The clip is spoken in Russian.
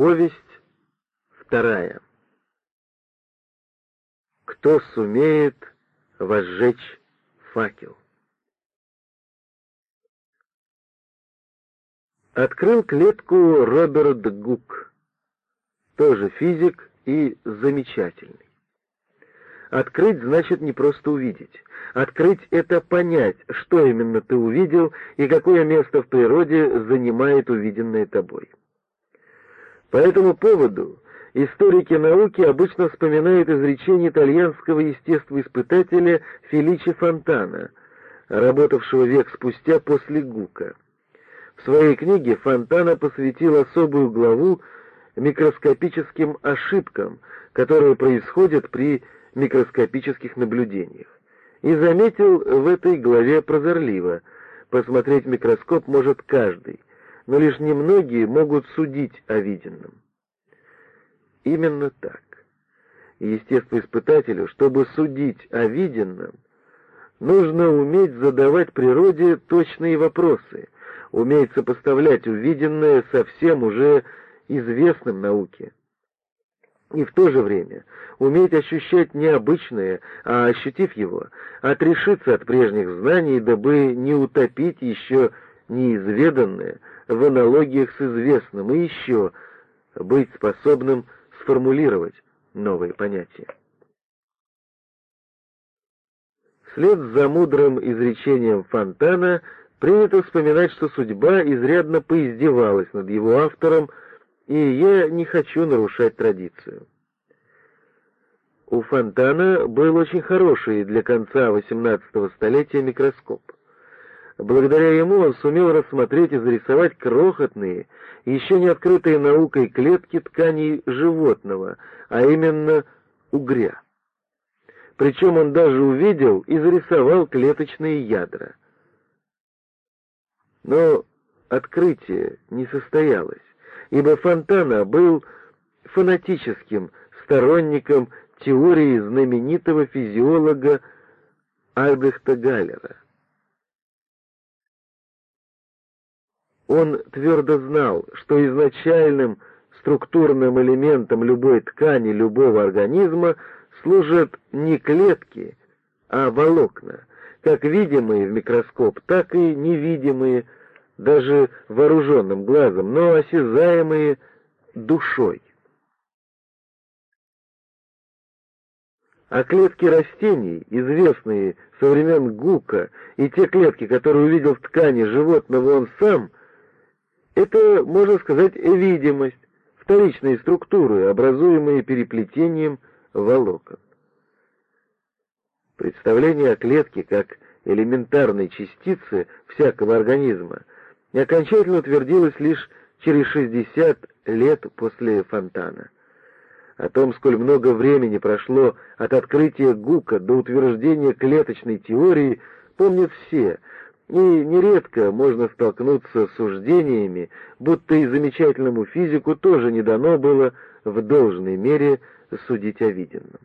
Повесть вторая. Кто сумеет возжечь факел? Открыл клетку Роберт Гук, тоже физик и замечательный. Открыть значит не просто увидеть. Открыть — это понять, что именно ты увидел и какое место в природе занимает увиденное тобой. По этому поводу историки науки обычно вспоминают изречение итальянского естествоиспытателя Феличи Фонтана, работавшего век спустя после Гука. В своей книге Фонтана посвятил особую главу микроскопическим ошибкам, которые происходят при микроскопических наблюдениях. И заметил в этой главе прозорливо, посмотреть микроскоп может каждый, но лишь немногие могут судить о виденном. Именно так. Естествоиспытателю, чтобы судить о виденном, нужно уметь задавать природе точные вопросы, уметь сопоставлять увиденное со всем уже известным науке. И в то же время уметь ощущать необычное, а ощутив его, отрешиться от прежних знаний, дабы не утопить еще неизведанное в аналогиях с известным, и еще быть способным сформулировать новые понятия. Вслед за мудрым изречением Фонтана принято вспоминать, что судьба изрядно поиздевалась над его автором, и я не хочу нарушать традицию. У Фонтана был очень хороший для конца XVIII столетия микроскоп. Благодаря ему он сумел рассмотреть и зарисовать крохотные, еще не открытые наукой клетки тканей животного, а именно угря. Причем он даже увидел и зарисовал клеточные ядра. Но открытие не состоялось, ибо Фонтана был фанатическим сторонником теории знаменитого физиолога Альбрехта Галлера. Он твердо знал, что изначальным структурным элементом любой ткани любого организма служат не клетки, а волокна, как видимые в микроскоп, так и невидимые даже вооруженным глазом, но осязаемые душой. А клетки растений, известные со времен Гука, и те клетки, которые увидел в ткани животного он сам — это, можно сказать, видимость, вторичные структуры, образуемые переплетением волокон. Представление о клетке как элементарной частице всякого организма окончательно утвердилось лишь через 60 лет после Фонтана. О том, сколь много времени прошло от открытия Гука до утверждения клеточной теории, помнят все — и нередко можно столкнуться с суждениями, будто и замечательному физику тоже не дано было в должной мере судить о виденном.